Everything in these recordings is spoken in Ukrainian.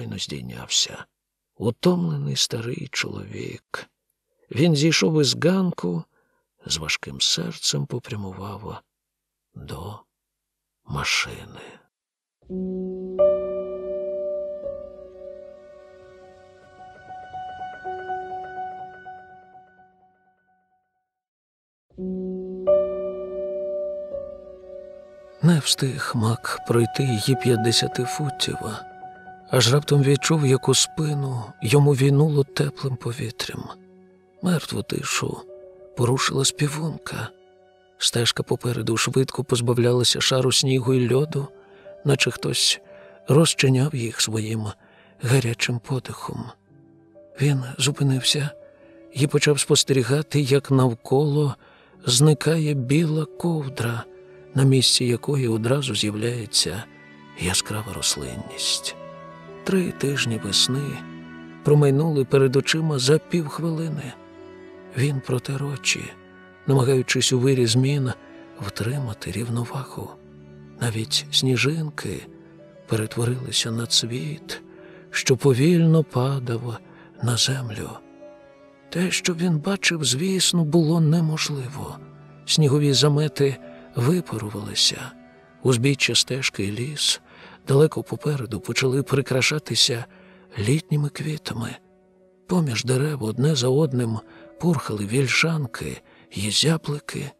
щойно здійнявся. Утомлений старий чоловік. Він зійшов із ганку, з важким серцем попрямував до машини. Не встиг мак пройти її п'ятдесяти футів, аж раптом відчув, як у спину йому війнуло теплим повітрям. Мертву тишу порушила співунка. Стежка попереду швидко позбавлялася шару снігу і льоду, наче хтось розчиняв їх своїм гарячим подихом. Він зупинився і почав спостерігати, як навколо зникає біла ковдра, на місці якої одразу з'являється яскрава рослинність. Три тижні весни промайнули перед очима за півхвилини. Він протер очі, намагаючись у вирі змін втримати рівновагу. Навіть сніжинки перетворилися на цвіт, що повільно падав на землю. Те, що він бачив, звісно, було неможливо. Снігові замети випарувалися, узбіччя стежки і ліс далеко попереду почали прикрашатися літніми квітами. Поміж дерев одне за одним пурхали вільшанки й зяблики.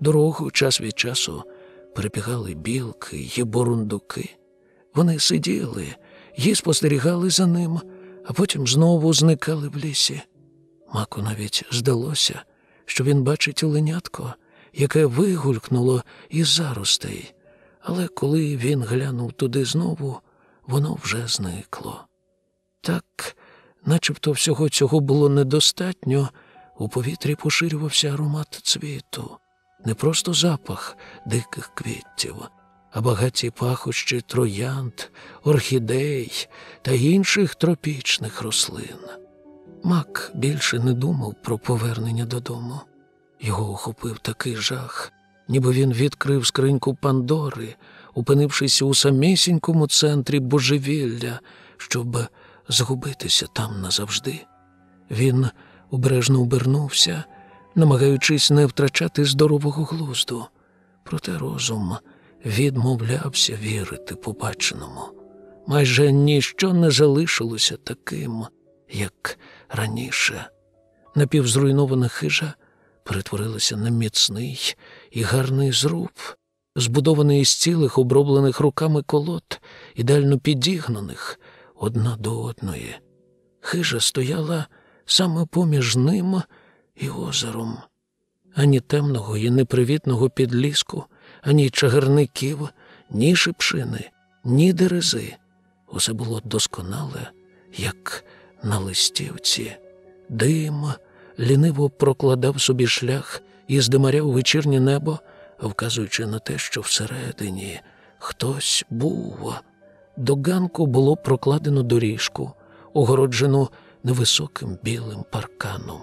Дорогу час від часу прибігали білки й бурундуки. Вони сиділи й спостерігали за ним, а потім знову зникали в лісі. Маку навіть здалося, що він бачить оленятко, яке вигулькнуло із заростей, але коли він глянув туди знову, воно вже зникло. Так, начебто всього цього було недостатньо, у повітрі поширювався аромат цвіту, не просто запах диких квітів, а багаті пахощі троянд, орхідей та інших тропічних рослин. Мак більше не думав про повернення додому. Його охопив такий жах, ніби він відкрив скриньку Пандори, опинившись у самісінькому центрі божевілля, щоб згубитися там назавжди. Він обережно обернувся, намагаючись не втрачати здорового глузду, проте розум відмовлявся вірити побаченому. Майже ніщо не залишилося таким, як раніше. Напівзруйнована хижа перетворилася на міцний і гарний зруб, збудований із цілих оброблених руками колод, ідеально підігнаних одна до одної. Хижа стояла саме поміж ним і озером. Ані темного і непривітного підліску, ані чагарників, ні шипшини, ні дерези. Усе було досконале, як на листівці. Дим ліниво прокладав собі шлях і здимаряв вечірнє небо, вказуючи на те, що всередині хтось був. До ганку було прокладено доріжку, огороджену невисоким білим парканом.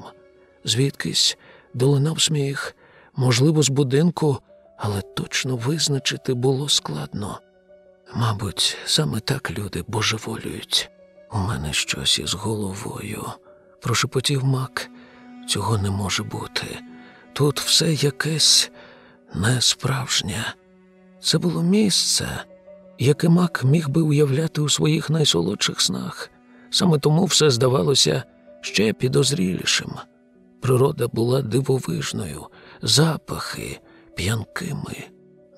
Звідкись долинав сміх, можливо, з будинку, але точно визначити було складно. Мабуть, саме так люди божеволюють. У мене щось із головою. Прошепотів мак. Цього не може бути. Тут все якесь несправжнє. Це було місце, яке мак міг би уявляти у своїх найсолодших снах. Саме тому все здавалося ще підозрілішим. Природа була дивовижною, запахи п'янкими,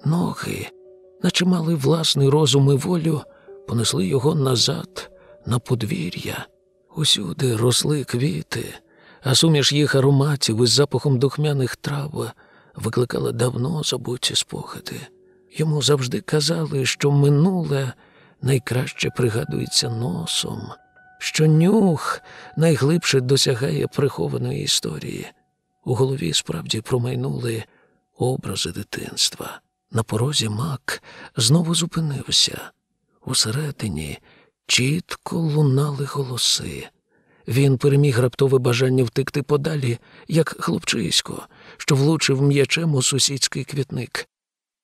ноги, наче мали власний розум і волю, понесли його назад, на подвір'я. Усюди росли квіти, а суміш їх ароматів із запахом духмяних трав викликала давно забуті спогади. Йому завжди казали, що минуле найкраще пригадується носом, що нюх найглибше досягає прихованої історії. У голові справді промайнули образи дитинства. На порозі мак знову зупинився. Усередині чітко лунали голоси. Він переміг раптове бажання втекти подалі, як хлопчисько, що влучив м'ячем у сусідський квітник.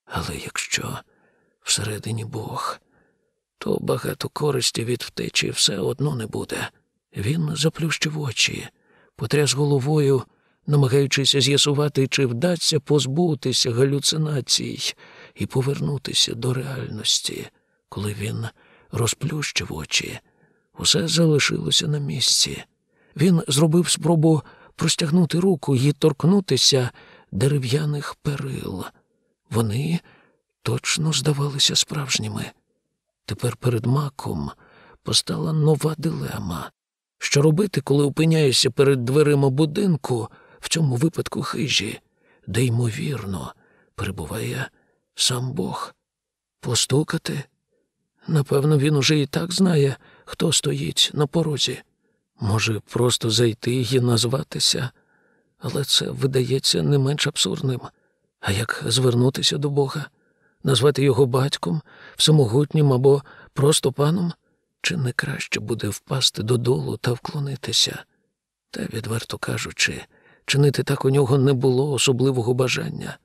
Але якщо всередині Бог, то багато користі від втечі все одно не буде. Він заплющив очі, потряс головою, намагаючись з'ясувати, чи вдасться позбутися галюцинацій і повернутися до реальності. Коли він розплющив очі, усе залишилося на місці. Він зробив спробу простягнути руку і торкнутися дерев'яних перил. Вони точно здавалися справжніми. Тепер перед маком постала нова дилема. Що робити, коли опиняєшся перед дверима будинку, в цьому випадку хижі, де, ймовірно, перебуває сам Бог? Постукати? Напевно, він уже і так знає, хто стоїть на порозі. Може, просто зайти і назватися, але це видається не менш абсурдним. А як звернутися до Бога, назвати його батьком, всемогутнім або просто паном? Чи не краще буде впасти додолу та вклонитися? Та, відверто кажучи, чинити так у нього не було особливого бажання.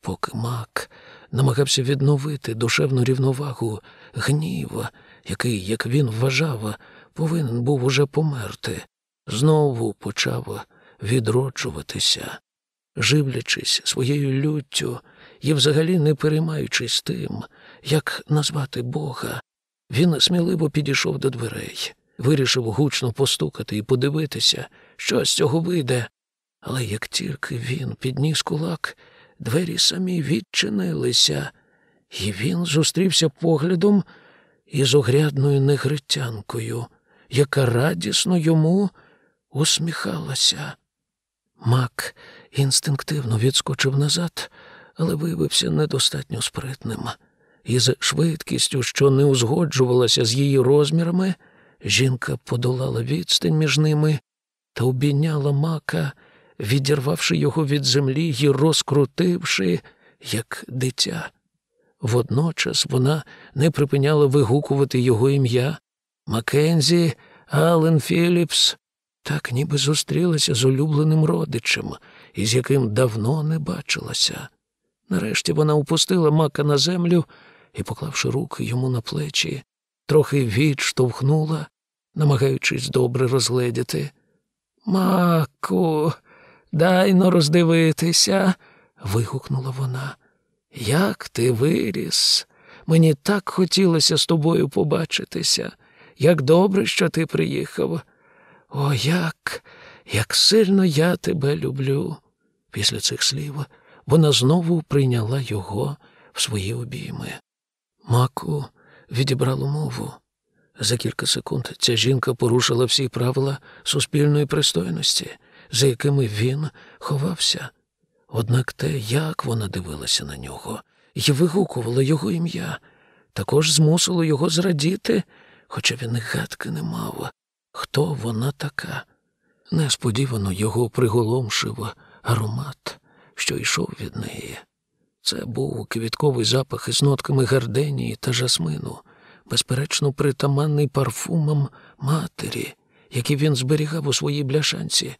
Поки мак намагався відновити душевну рівновагу гнів, який, як він вважав, повинен був уже померти, знову почав відроджуватися, живлячись своєю люттю і взагалі не переймаючись тим, як назвати Бога, він сміливо підійшов до дверей, вирішив гучно постукати і подивитися, що з цього вийде. Але як тільки він підніс кулак, двері самі відчинилися, і він зустрівся поглядом із огрядною негритянкою, яка радісно йому усміхалася. Мак інстинктивно відскочив назад, але виявився недостатньо спритним. Із швидкістю, що не узгоджувалася з її розмірами, жінка подолала відстань між ними та обійняла мака, відірвавши його від землі і розкрутивши, як дитя. Водночас вона не припиняла вигукувати його ім'я Маккензі, Ален Філіпс, так ніби зустрілася з улюбленим родичем, із яким давно не бачилася. Нарешті вона упустила мака на землю і, поклавши руки йому на плечі, трохи відштовхнула, намагаючись добре розгледіти. Маку, дай но роздивитися, вигукнула вона. Як ти виріс? Мені так хотілося з тобою побачитися. Як добре, що ти приїхав. О, як, як сильно я тебе люблю. Після цих слів вона знову прийняла його в свої обійми. Маку відібрало мову. За кілька секунд ця жінка порушила всі правила суспільної пристойності, за якими він ховався. Однак те, як вона дивилася на нього і вигукувала його ім'я, також змусило його зрадіти, хоча він і гадки не мав, хто вона така. Несподівано його приголомшив аромат, що йшов від неї. Це був квітковий запах із нотками гарденії та жасмину, безперечно, притаманний парфумом матері, який він зберігав у своїй бляшанці.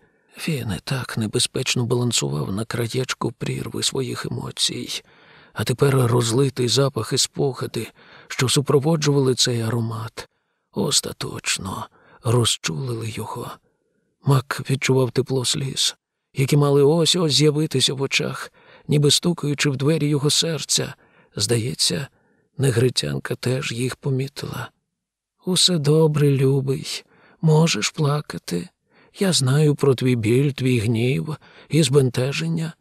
Він і так небезпечно балансував на краєчку прірви своїх емоцій, а тепер розлитий запах і спогади, що супроводжували цей аромат, остаточно розчулили його. Мак відчував тепло сліз, які мали ось ось з'явитися в очах, ніби стукаючи в двері його серця. Здається, негритянка теж їх помітила. Усе добре, любий, можеш плакати. Я знаю про твій біль, твій гнів і збентеження.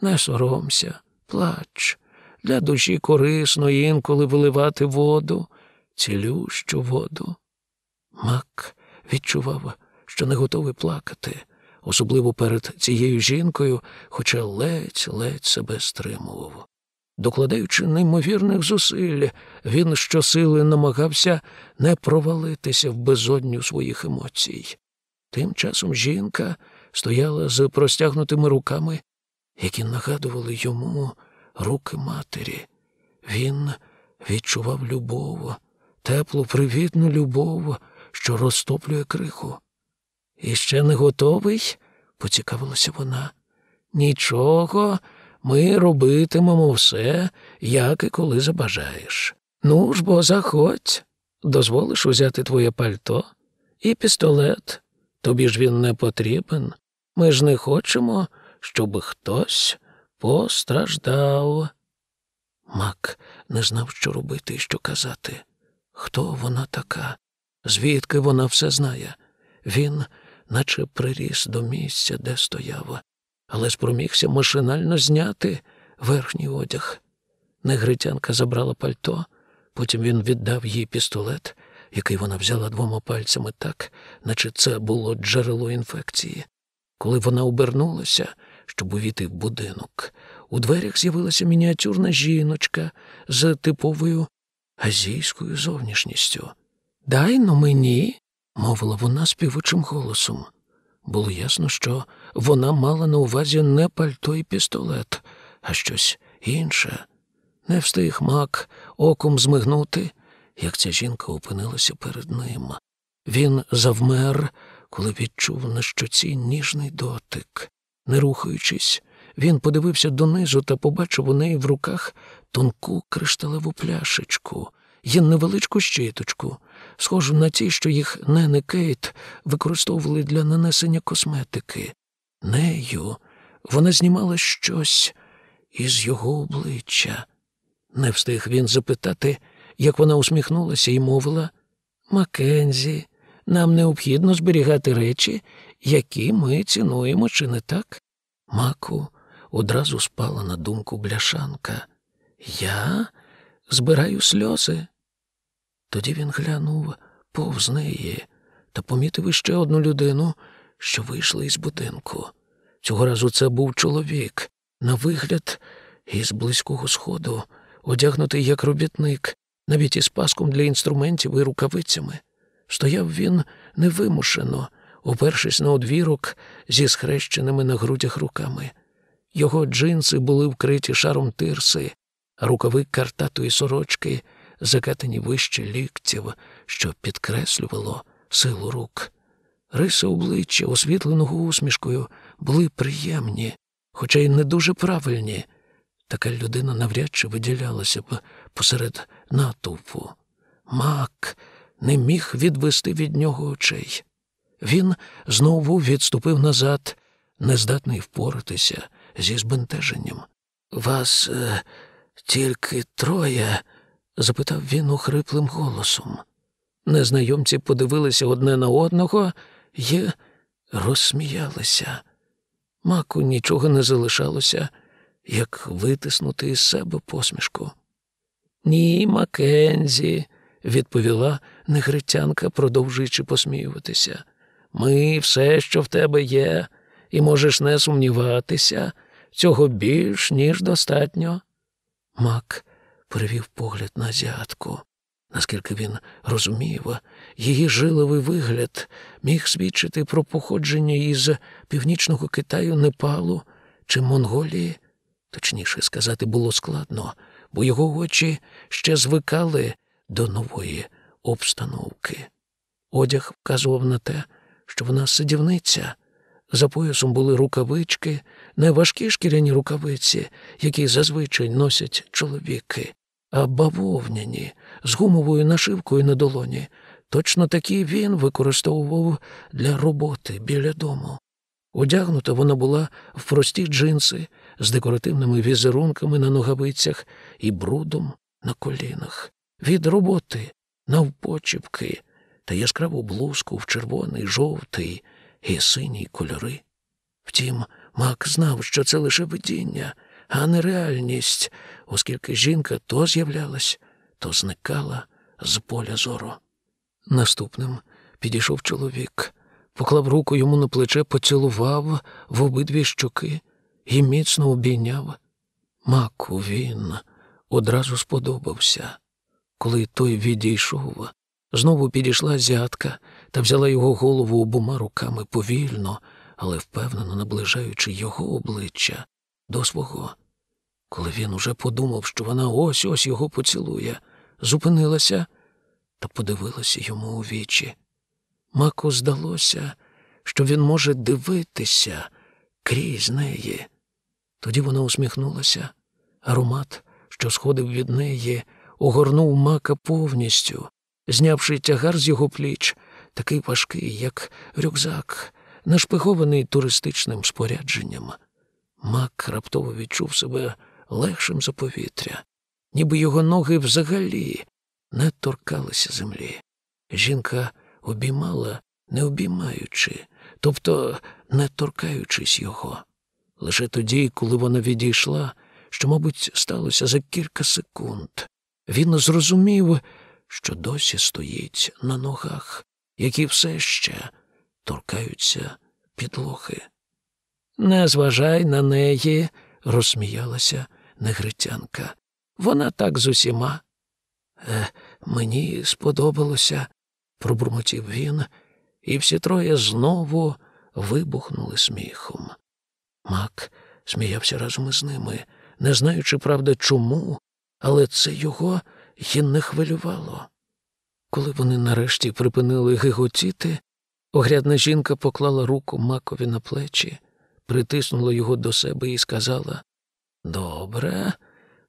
Не соромся, плач. Для душі корисно інколи виливати воду, цілющу воду. Мак відчував, що не готовий плакати, особливо перед цією жінкою, хоча ледь-ледь себе стримував. Докладаючи неймовірних зусиль, він щосили намагався не провалитися в безодню своїх емоцій. Тим часом жінка стояла з простягнутими руками, які нагадували йому руки матері. Він відчував любов, теплу, привітну любов, що розтоплює криху. І ще не готовий, поцікавилася вона. Нічого, ми робитимемо все, як і коли забажаєш. Ну ж бо заходь. дозволиш узяти твоє пальто і пістолет. Тобі ж він не потрібен. Ми ж не хочемо, щоб хтось постраждав. Мак не знав, що робити і що казати. Хто вона така? Звідки вона все знає? Він, наче приріс до місця, де стояв, але спромігся машинально зняти верхній одяг. Негритянка забрала пальто, потім він віддав їй пістолет, який вона взяла двома пальцями так, наче це було джерело інфекції. Коли вона обернулася, щоб увійти в будинок, у дверях з'явилася мініатюрна жіночка з типовою азійською зовнішністю. Дай но мені, мовила вона співучим голосом. Було ясно, що вона мала на увазі не пальто і пістолет, а щось інше. Не встиг мак оком змигнути, як ця жінка опинилася перед ним. Він завмер, коли відчув на щоці ніжний дотик. Не рухаючись, він подивився донизу та побачив у неї в руках тонку кришталеву пляшечку і невеличку щиточку, схожу на ті, що їх Нен Кейт використовували для нанесення косметики. Нею вона знімала щось із його обличчя. Не встиг він запитати, як вона усміхнулася і мовила Макензі, нам необхідно зберігати речі, які ми цінуємо, чи не так? Маку одразу спала на думку бляшанка. Я збираю сльози. Тоді він глянув повз неї та помітив іще одну людину, що вийшла із будинку. Цього разу це був чоловік, на вигляд із близького сходу, одягнутий як робітник, навіть із паском для інструментів і рукавицями. Стояв він невимушено, опершись на одвірок зі схрещеними на грудях руками. Його джинси були вкриті шаром тирси, а рукави картатої сорочки закатані вище ліктів, що підкреслювало силу рук. Риси обличчя, освітленого усмішкою, були приємні, хоча й не дуже правильні. Така людина навряд чи виділялася б посеред натовпу. Мак не міг відвести від нього очей. Він знову відступив назад, нездатний впоратися зі збентеженням. Вас е, тільки троє? запитав він охриплим голосом. Незнайомці подивилися одне на одного і розсміялися. Маку нічого не залишалося, як витиснути із себе посмішку. Ні, Макензі, відповіла негритянка, продовжуючи посміюватися. Ми все, що в тебе є, і можеш не сумніватися, цього більш, ніж достатньо. Мак перевів погляд на азіатку. Наскільки він розумів, її жиловий вигляд міг свідчити про походження із північного Китаю, Непалу чи Монголії. Точніше сказати, було складно, бо його очі ще звикали до нової обстановки. Одяг вказував на те, що вона сидівниця. За поясом були рукавички, не важкі шкіряні рукавиці, які зазвичай носять чоловіки, а бавовняні з гумовою нашивкою на долоні. Точно такі він використовував для роботи біля дому. Одягнута вона була в прості джинси з декоративними візерунками на ногавицях і брудом на колінах, від роботи навпочіпки та яскраву блузку в червоний, жовтий і синій кольори. Втім, Мак знав, що це лише видіння, а не реальність, оскільки жінка то з'являлась, то зникала з поля зору. Наступним підійшов чоловік, поклав руку йому на плече, поцілував в обидві щоки і міцно обійняв. Маку він одразу сподобався. Коли той відійшов, знову підійшла зятка та взяла його голову обома руками повільно, але впевнено наближаючи його обличчя до свого. Коли він уже подумав, що вона ось ось його поцілує, зупинилася та подивилася йому у вічі. Маку здалося, що він може дивитися крізь неї. Тоді вона усміхнулася. Аромат, що сходив від неї, огорнув мака повністю, знявши тягар з його пліч, такий важкий, як рюкзак, нашпигований туристичним спорядженням. Мак раптово відчув себе легшим за повітря, ніби його ноги взагалі не торкалися землі. Жінка обіймала, не обіймаючи, тобто не торкаючись його. Лише тоді, коли вона відійшла, що, мабуть, сталося за кілька секунд, він зрозумів, що досі стоїть на ногах, які все ще торкаються підлоги. Не зважай на неї, розсміялася негритянка. Вона так з усіма. Е, мені сподобалося, пробурмотів він, і всі троє знову вибухнули сміхом. Мак сміявся разом із ними, не знаючи, правда, чому, але це його й не хвилювало. Коли вони нарешті припинили гиготіти, огрядна жінка поклала руку макові на плечі, притиснула його до себе і сказала Добре,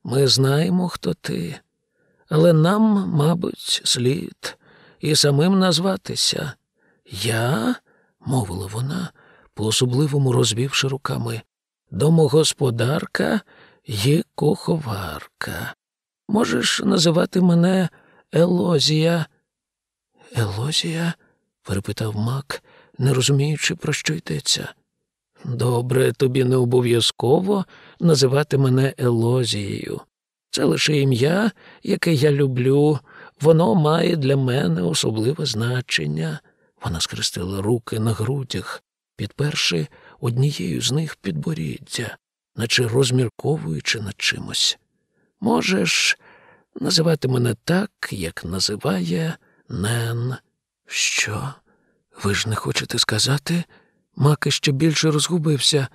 ми знаємо, хто ти, але нам, мабуть, слід і самим назватися. Я, мовила вона, по особливому розвівши руками, домогосподарка і куховарка. Можеш називати мене Елозія. Елозія? перепитав Мак, не розуміючи, про що йдеться. Добре, тобі не обов'язково називати мене Елозією. Це лише ім'я, яке я люблю, воно має для мене особливе значення. Вона скрестила руки на грудях, підперши однією з них підборіддя, наче розмірковуючи над чимось. Можеш називати мене так, як називає Нен. Що? Ви ж не хочете сказати? Маки ще більше розгубився.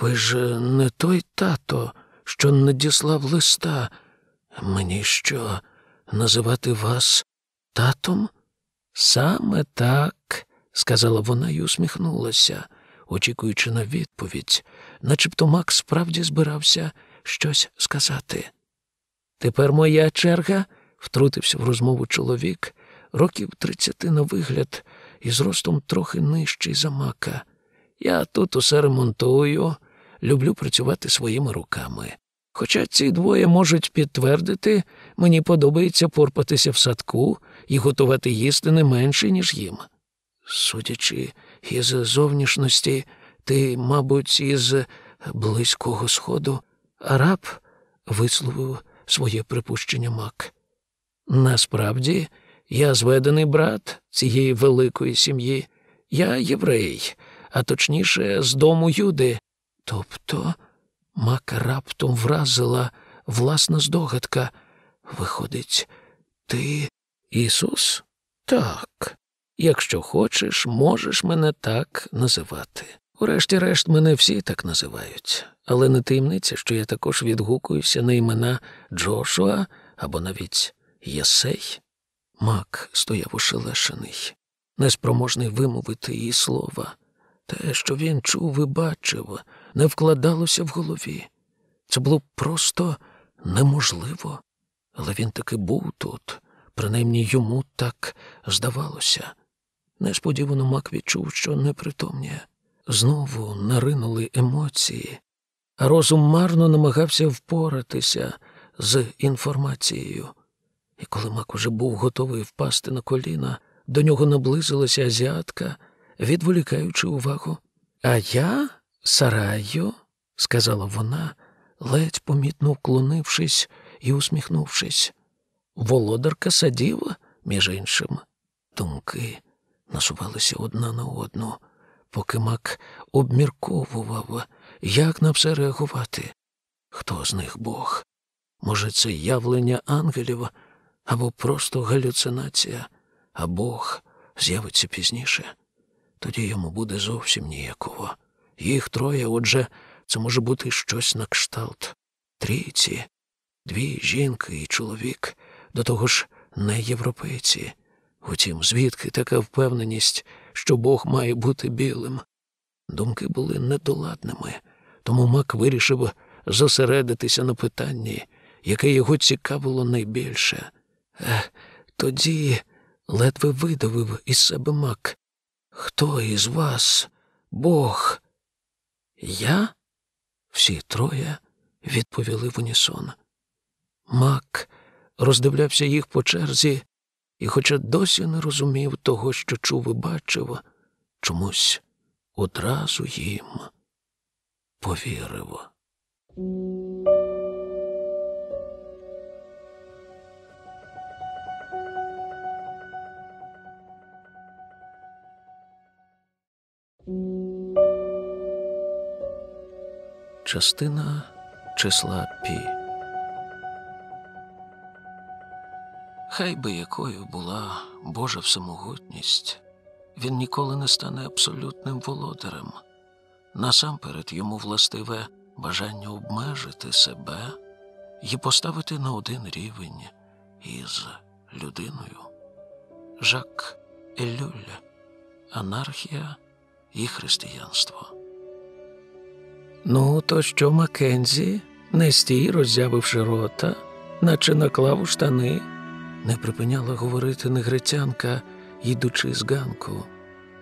Ви ж не той тато, що надіслав листа. Мені що, називати вас татом? Саме так, сказала вона і усміхнулася, очікуючи на відповідь, начебто Мак справді збирався щось сказати. Тепер моя черга, втрутився в розмову чоловік, років тридцяти на вигляд, і зростом трохи нижчий за мака. Я тут усе ремонтую, люблю працювати своїми руками. Хоча ці двоє можуть підтвердити, мені подобається порпатися в садку і готувати їсти не менше, ніж їм. Судячи із зовнішності, ти, мабуть, із близького сходу, араб висловив своє припущення мак. Насправді, я зведений брат цієї великої сім'ї. Я єврей, а точніше, з дому Юди. Тобто Мака раптом вразила власна здогадка. Виходить, ти Ісус? Так. Якщо хочеш, можеш мене так називати. Урешті-решт, мене всі так називають, але не таємниця, що я також відгукуюся на імена Джошуа або навіть Єсей. Мак стояв ошелешений, неспроможний вимовити її слова. Те, що він чув і бачив, не вкладалося в голові. Це було просто неможливо. Але він таки був тут, принаймні йому так здавалося. Несподівано Мак відчув, що непритомніє. Знову наринули емоції, а розум марно намагався впоратися з інформацією. І коли Мак уже був готовий впасти на коліна, до нього наблизилася азіатка, відволікаючи увагу. А я, Сараю, сказала вона, ледь помітно вклонившись і усміхнувшись. Володарка садів, між іншим, думки насувалися одна на одну, поки Мак обмірковував, як на все реагувати. Хто з них Бог? Може, це явлення ангелів або просто галюцинація, а Бог з'явиться пізніше. Тоді йому буде зовсім ніяково. Їх троє, отже, це може бути щось на кшталт. Трійці, дві жінки і чоловік, до того ж не європейці. Утім, звідки така впевненість, що Бог має бути білим? Думки були недоладними, тому Мак вирішив зосередитися на питанні, яке його цікавило найбільше. Ех, тоді ледве видавив із себе мак. Хто із вас, Бог? Я? Всі троє відповіли в унісон. Мак роздивлявся їх по черзі і, хоча досі не розумів того, що чув і бачив, чомусь одразу їм повірив. Частина числа Пі. Хай би якою була Божа всемогутність, він ніколи не стане абсолютним володарем. Насамперед йому властиве бажання обмежити себе і поставити на один рівень із людиною. Жак Елюль, анархія і християнство. Ну, то що, Маккензі, не стій, роззявивши рота, наче наклав у штани, не припиняла говорити негритянка, йдучи з ганку.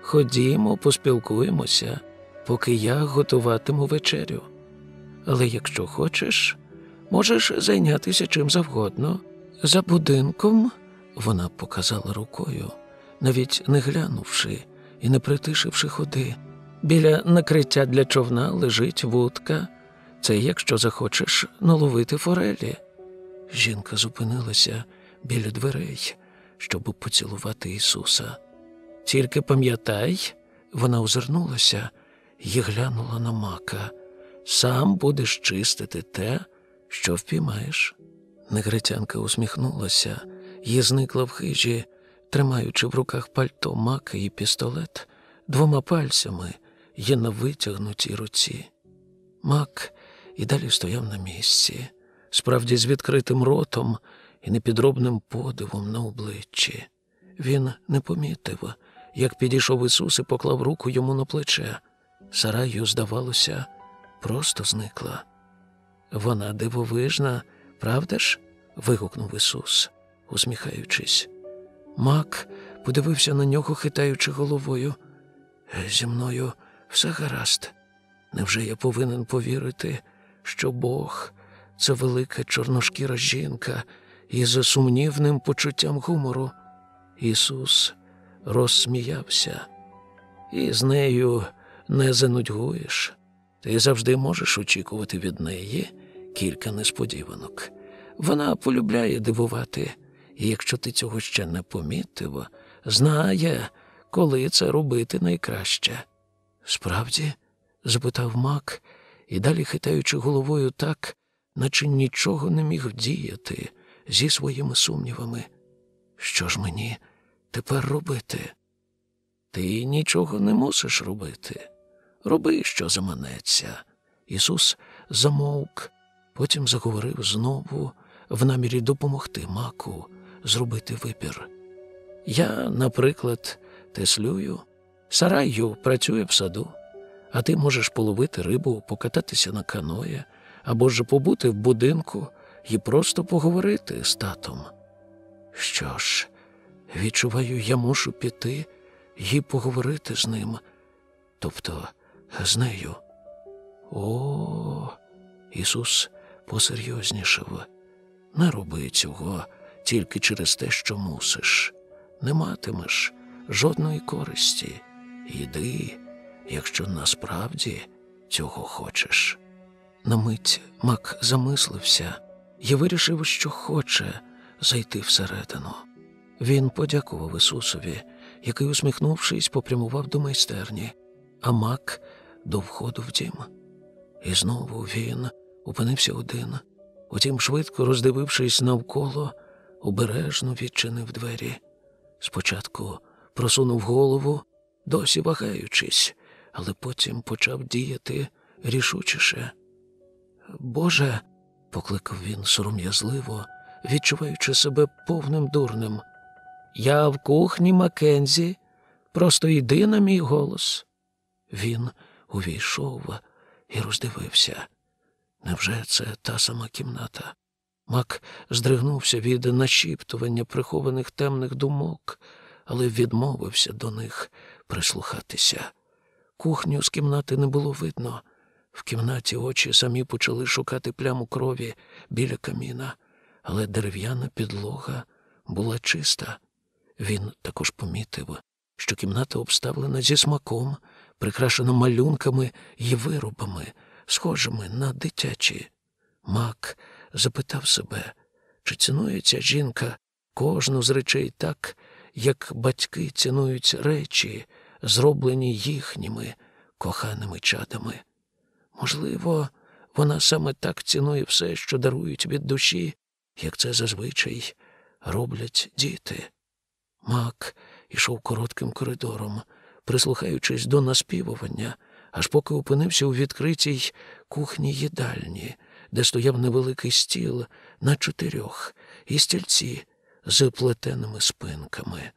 Ходімо, поспілкуємося, поки я готуватиму вечерю. Але якщо хочеш, можеш зайнятися чим завгодно. За будинком вона показала рукою, навіть не глянувши і не притишивши ходи. Біля накриття для човна лежить вудка. Це якщо захочеш наловити форелі. Жінка зупинилася біля дверей, щоб поцілувати Ісуса. Тільки пам'ятай, вона озирнулася і глянула на мака. Сам будеш чистити те, що впіймаєш. Негритянка усміхнулася і зникла в хижі, тримаючи в руках пальто мака і пістолет двома пальцями є на витягнутій руці. Мак і далі стояв на місці, справді з відкритим ротом і непідробним подивом на обличчі. Він не помітив, як підійшов Ісус і поклав руку йому на плече. Сараю, здавалося, просто зникла. Вона дивовижна, правда ж? вигукнув Ісус, усміхаючись. Мак подивився на нього, хитаючи головою. Зі мною все гаразд. Невже я повинен повірити, що Бог це велика чорношкіра жінка із сумнівним почуттям гумору? Ісус розсміявся, і з нею не занудьгуєш. Ти завжди можеш очікувати від неї кілька несподіванок. Вона полюбляє дивувати, і якщо ти цього ще не помітив, знає, коли це робити найкраще. Справді? запитав Мак, і далі хитаючи головою так, наче нічого не міг вдіяти зі своїми сумнівами. Що ж мені тепер робити? Ти нічого не мусиш робити. Роби, що заманеться. Ісус замовк, потім заговорив знову в намірі допомогти маку зробити вибір. Я, наприклад, теслюю. Сараю працює в саду, а ти можеш половити рибу, покататися на каное, або ж побути в будинку і просто поговорити з татом. Що ж, відчуваю, я мушу піти і поговорити з ним, тобто з нею. О, Ісус посерйознішав. Не роби цього тільки через те, що мусиш, не матимеш жодної користі. Йди, якщо насправді цього хочеш. На мить Мак замислився і вирішив, що хоче зайти всередину. Він подякував Ісусові, який, усміхнувшись, попрямував до майстерні, а Мак до входу в дім. І знову він опинився один. Утім, швидко роздивившись навколо, обережно відчинив двері. Спочатку просунув голову, досі вагаючись, але потім почав діяти рішучіше. Боже, покликав він сором'язливо, відчуваючи себе повним дурним. Я в кухні Маккензі, просто йди на мій голос. Він увійшов і роздивився. Невже це та сама кімната? Мак здригнувся від нашіптування прихованих темних думок, але відмовився до них прислухатися. Кухню з кімнати не було видно. В кімнаті очі самі почали шукати пляму крові біля каміна, але дерев'яна підлога була чиста. Він також помітив, що кімната обставлена зі смаком, прикрашена малюнками і виробами, схожими на дитячі. Мак запитав себе, чи цінує ця жінка кожну з речей так, як батьки цінують речі, зроблені їхніми коханими чадами. Можливо, вона саме так цінує все, що дарують від душі, як це зазвичай роблять діти. Мак ішов коротким коридором, прислухаючись до наспівування, аж поки опинився у відкритій кухні їдальні, де стояв невеликий стіл на чотирьох і стільці з плетеними спинками.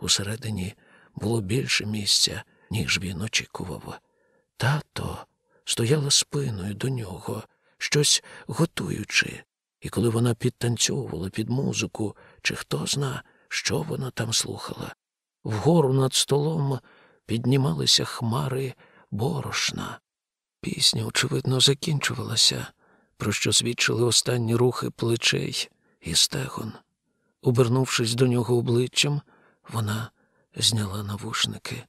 Усередині було більше місця, ніж він очікував. Тато стояла спиною до нього, щось готуючи, і коли вона підтанцьовувала під музику, чи хто зна, що вона там слухала, вгору над столом піднімалися хмари борошна. Пісня, очевидно, закінчувалася, про що свідчили останні рухи плечей і стегон. Обернувшись до нього обличчям, вона зняла навушники.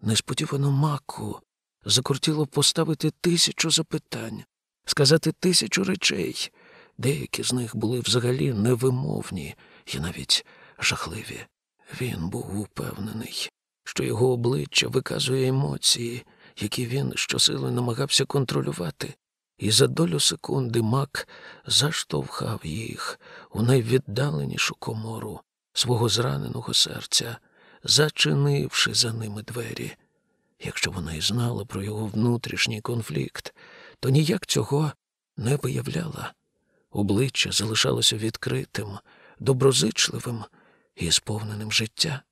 Несподівано маку закортіло поставити тисячу запитань, сказати тисячу речей. Деякі з них були взагалі невимовні і навіть жахливі. Він був упевнений, що його обличчя виказує емоції, які він щосили намагався контролювати, і за долю секунди мак заштовхав їх у найвіддаленішу комору свого зраненого серця, зачинивши за ними двері. Якщо вона й знала про його внутрішній конфлікт, то ніяк цього не виявляла. Обличчя залишалося відкритим, доброзичливим і сповненим життя.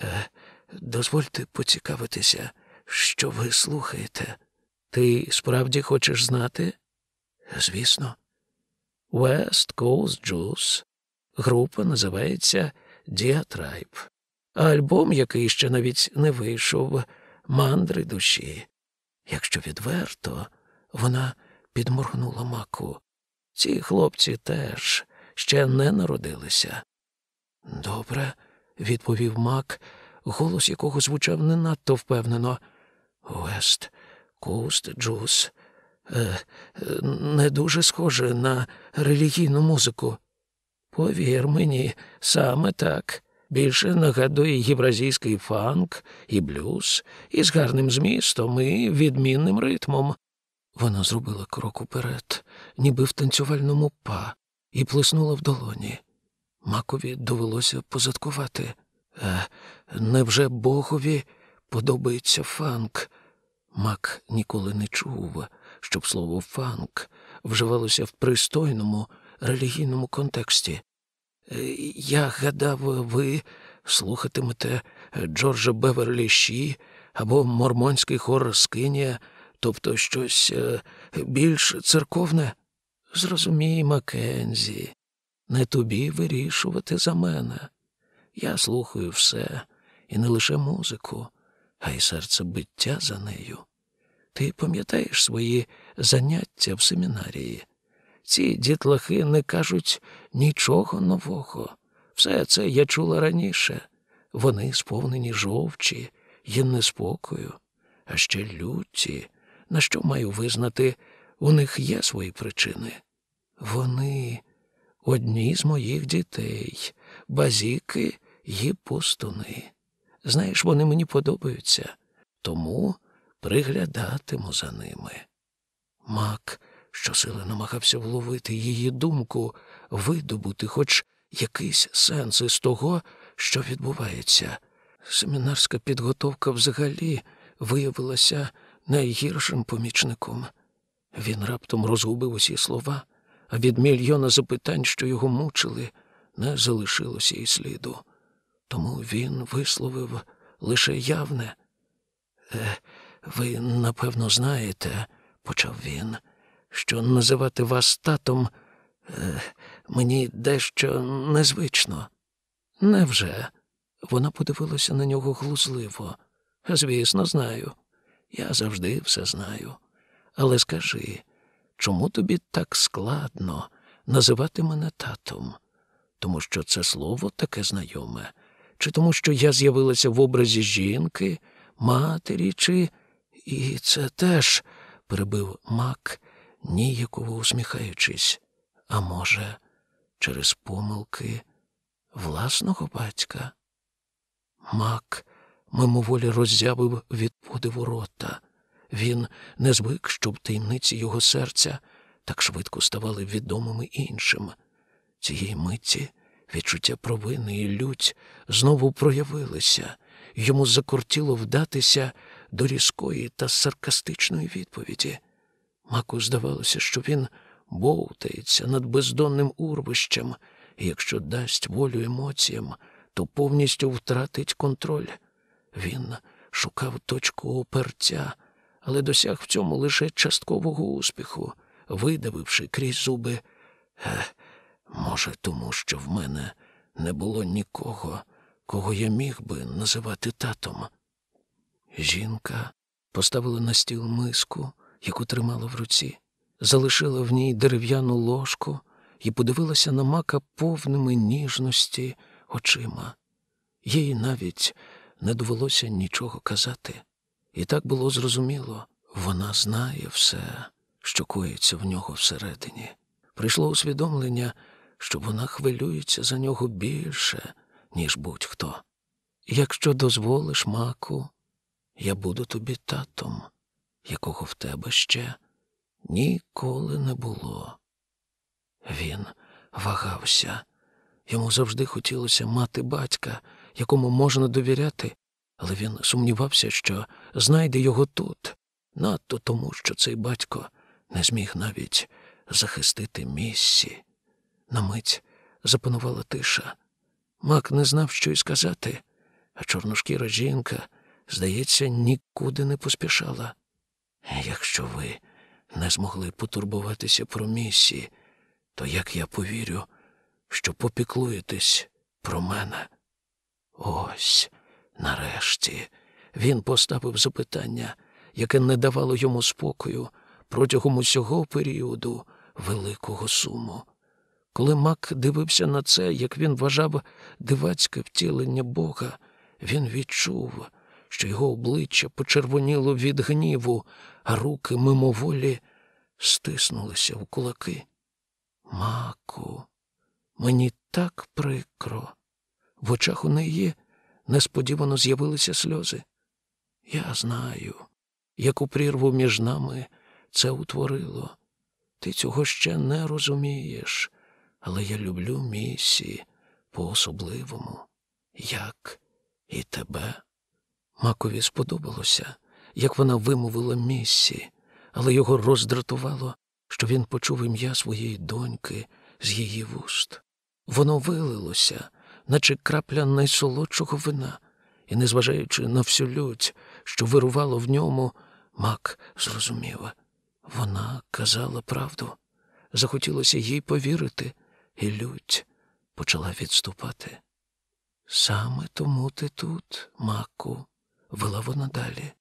Е, Дозвольте поцікавитися, що ви слухаєте. Ти справді хочеш знати? Звісно. West Coast Juice. Група називається Diatribe. Альбом, який ще навіть не вийшов, мандри душі. Якщо відверто, вона підморгнула маку. Ці хлопці теж ще не народилися. Добре, відповів мак, голос якого звучав не надто впевнено. Вест, куст, джус. Е, не дуже схоже на релігійну музику. Повір мені, саме так. Більше нагадує євразійський фанк і блюз із гарним змістом і відмінним ритмом. Вона зробила крок уперед, ніби в танцювальному па, і плеснула в долоні. Макові довелося позадкувати. Е, невже богові подобається фанк? Мак ніколи не чув, щоб слово фанк вживалося в пристойному релігійному контексті. Е, я гадав, ви слухатимете Джорджа Беверлі Ші або мормонський хор Скинія, тобто щось е, більш церковне. Зрозумій, Маккензі, не тобі вирішувати за мене. Я слухаю все, і не лише музику, а й серцебиття за нею. Ти пам'ятаєш свої заняття в семінарії? Ці дітлахи не кажуть нічого нового. Все це я чула раніше. Вони сповнені жовчі й неспокою, а ще люті, на що маю визнати, у них є свої причини. Вони одні з моїх дітей, базіки й пустуни. Знаєш, вони мені подобаються, тому приглядатиму за ними. Мак щосили намагався вловити її думку, видобути хоч якийсь сенс із того, що відбувається. Семінарська підготовка взагалі виявилася найгіршим помічником. Він раптом розгубив усі слова, а від мільйона запитань, що його мучили, не залишилося і сліду. Тому він висловив лише явне. Е, ви, напевно, знаєте, почав він, що називати вас татом Е, мені дещо незвично. Невже? Вона подивилася на нього глузливо. Звісно, знаю. Я завжди все знаю. Але скажи, чому тобі так складно називати мене татом? Тому що це слово таке знайоме, чи тому, що я з'явилася в образі жінки, матері, чи. І це теж, перебив Мак, ніяково усміхаючись, а може, через помилки власного батька? Мак мимоволі роззявив від подиву рота. Він не звик, щоб таємниці його серця так швидко ставали відомими іншим. Цієї миті відчуття провини і лють знову проявилися, йому закортіло вдатися до різкої та саркастичної відповіді. Маку здавалося, що він бовтається над бездонним урвищем, і якщо дасть волю емоціям, то повністю втратить контроль. Він шукав точку опертя, але досяг в цьому лише часткового успіху, видавивши крізь зуби. Е, може, тому що в мене не було нікого, кого я міг би називати татом. Жінка поставила на стіл миску, яку тримала в руці, залишила в ній дерев'яну ложку і подивилася на мака повними ніжності очима. Їй навіть не довелося нічого казати. І так було зрозуміло вона знає все, що коїться в нього всередині. Прийшло усвідомлення, що вона хвилюється за нього більше, ніж будь-хто. Якщо дозволиш, маку, я буду тобі татом, якого в тебе ще ніколи не було. Він вагався. Йому завжди хотілося мати батька, якому можна довіряти, але він сумнівався, що знайде його тут, надто тому, що цей батько не зміг навіть захистити місці. На мить запанувала тиша. Мак не знав, що й сказати, а чорношкіра жінка, здається, нікуди не поспішала. Якщо ви не змогли потурбуватися про місії, то як я повірю, що попіклуєтесь про мене? Ось, нарешті, він поставив запитання, яке не давало йому спокою протягом усього періоду великого суму. Коли Мак дивився на це, як він вважав дивацьке втілення Бога, він відчув, що його обличчя почервоніло від гніву, а руки мимоволі стиснулися в кулаки. Маку, мені так прикро. В очах у неї несподівано з'явилися сльози. Я знаю, яку прірву між нами це утворило. Ти цього ще не розумієш, але я люблю місії по-особливому, як і тебе. Макові сподобалося, як вона вимовила місії, але його роздратувало, що він почув ім'я своєї доньки з її вуст. Воно вилилося, наче крапля найсолодшого вина, і, незважаючи на всю лють, що вирувало в ньому, мак зрозумів. Вона казала правду. Захотілося їй повірити, і лють почала відступати. Саме тому ти тут, маку, вела вона далі.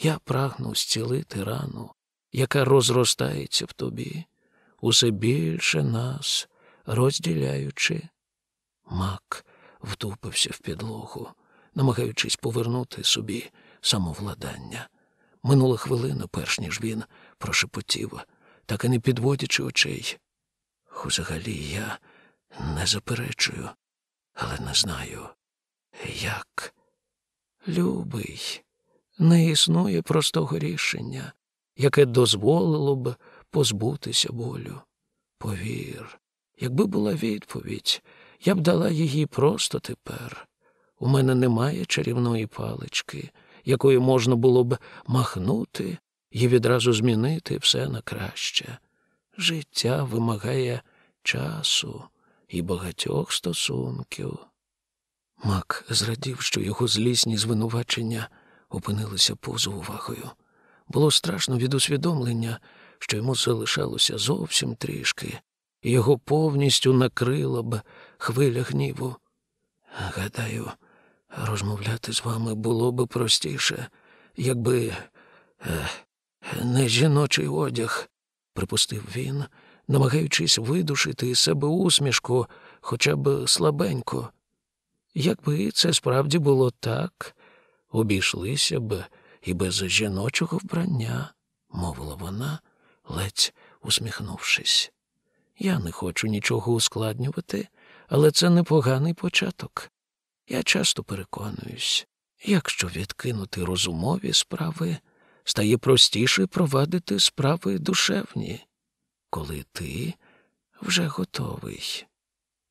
Я прагну зцілити рану, яка розростається в тобі, усе більше нас розділяючи. Мак втупився в підлогу, намагаючись повернути собі самовладання. Минула хвилина, перш ніж він прошепотів, так і не підводячи очей. Взагалі я не заперечую, але не знаю, як. Любий, не існує простого рішення, яке дозволило б позбутися болю. Повір, якби була відповідь, я б дала її просто тепер. У мене немає чарівної палички, якою можна було б махнути і відразу змінити все на краще. Життя вимагає часу і багатьох стосунків. Мак зрадів, що його злісні звинувачення опинилися поза увагою. Було страшно від усвідомлення, що йому залишалося зовсім трішки, і його повністю накрила б хвиля гніву. Гадаю, розмовляти з вами було б простіше, якби е, не жіночий одяг, припустив він, намагаючись видушити із себе усмішку хоча б слабенько. Якби це справді було так, обійшлися б і без жіночого вбрання, мовила вона, ледь усміхнувшись. Я не хочу нічого ускладнювати, але це непоганий початок. Я часто переконуюсь, якщо відкинути розумові справи, стає простіше провадити справи душевні, коли ти вже готовий.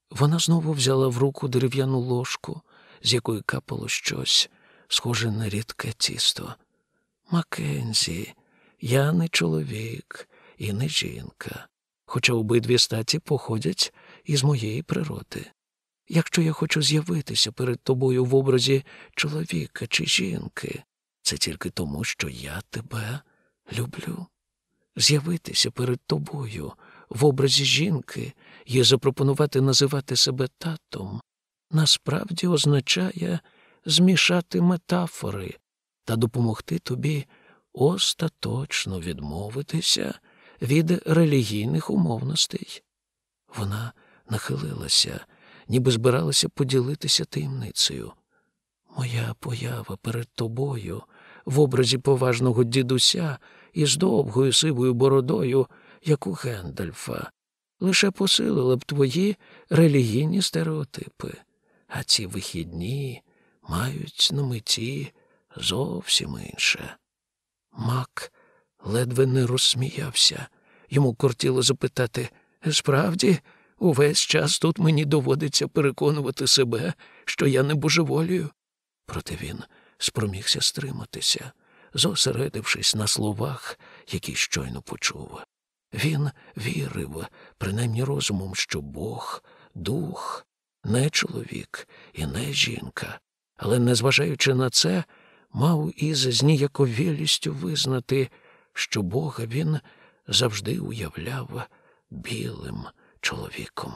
Вона знову взяла в руку дерев'яну ложку, з якої капало щось, схоже на рідке тісто. Макензі, я не чоловік і не жінка, хоча обидві статі походять із моєї природи. Якщо я хочу з'явитися перед тобою в образі чоловіка чи жінки, це тільки тому, що я тебе люблю. З'явитися перед тобою в образі жінки і запропонувати називати себе татом насправді означає змішати метафори та допомогти тобі остаточно відмовитися від релігійних умовностей. Вона нахилилася, ніби збиралася поділитися таємницею. Моя поява перед тобою в образі поважного дідуся із довгою сивою бородою, як у Гендальфа, лише посилила б твої релігійні стереотипи, а ці вихідні мають на меті зовсім інше. Мак ледве не розсміявся. Йому кортіло запитати справді, увесь час тут мені доводиться переконувати себе, що я не божеволію. Проте він спромігся стриматися, зосередившись на словах, які щойно почув. Він вірив, принаймні розумом, що Бог, дух, не чоловік і не жінка, але, незважаючи на це, мав із зніяковілістю визнати, що Бога він завжди уявляв білим чоловіком.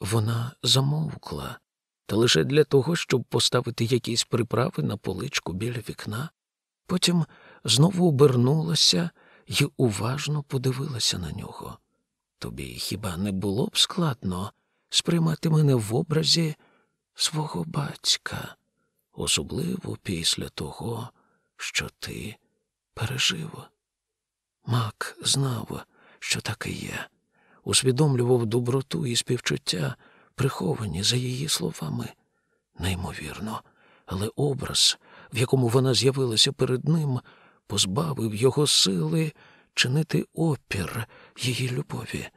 Вона замовкла, та лише для того, щоб поставити якісь приправи на поличку біля вікна, потім знову обернулася і уважно подивилася на нього. Тобі хіба не було б складно сприймати мене в образі свого батька, особливо після того, що ти пережив? Мак знав, що так і є, усвідомлював доброту і співчуття, приховані за її словами. Неймовірно, але образ, в якому вона з'явилася перед ним, позбавив його сили чинити опір її любові.